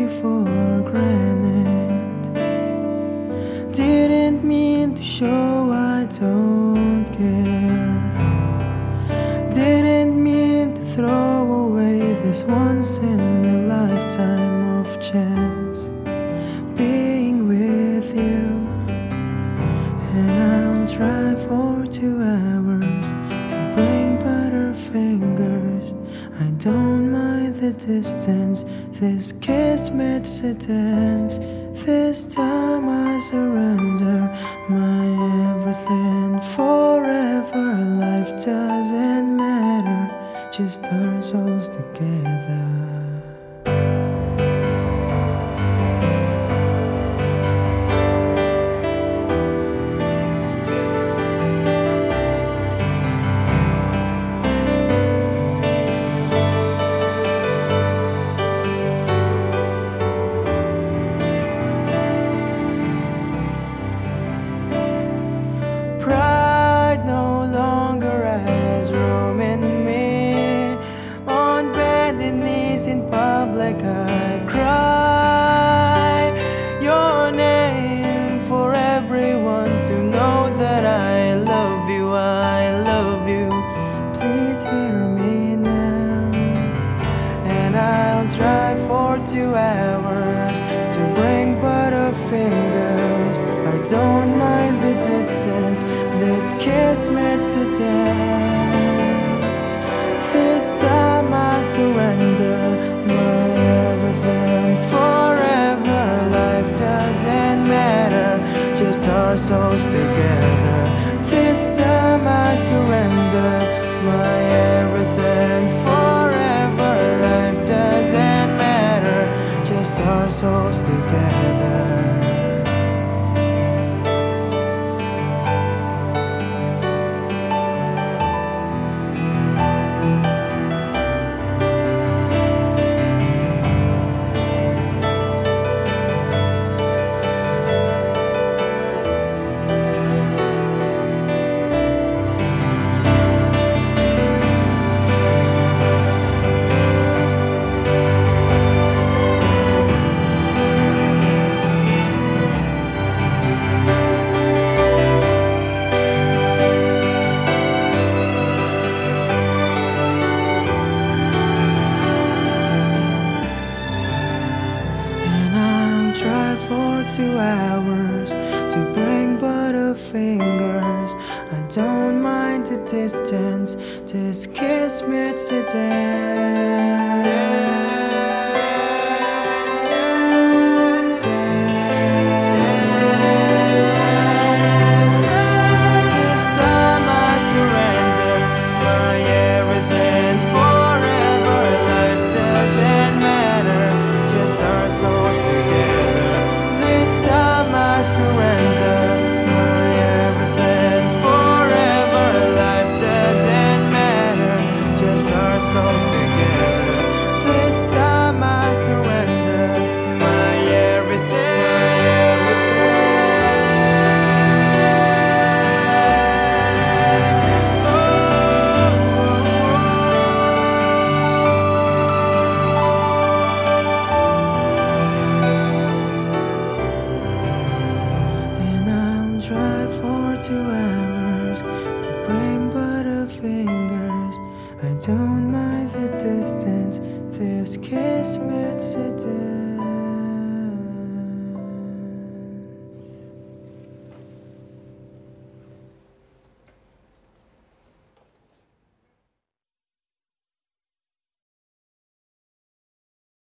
you for granted. Didn't mean to show I don't care. Didn't mean to throw away this once in a lifetime of chance being with you. And I'll try for two. The distance, this kiss makes a dance. This time I surrender my everything forever. Life doesn't matter, just our for two hours to bring butterfingers. I don't mind the distance, this kiss makes a dance. This time I surrender my forever. Life doesn't matter, just our souls together. For two hours to bring butterfingers. I don't mind the distance, this kiss makes a this kiss a dance.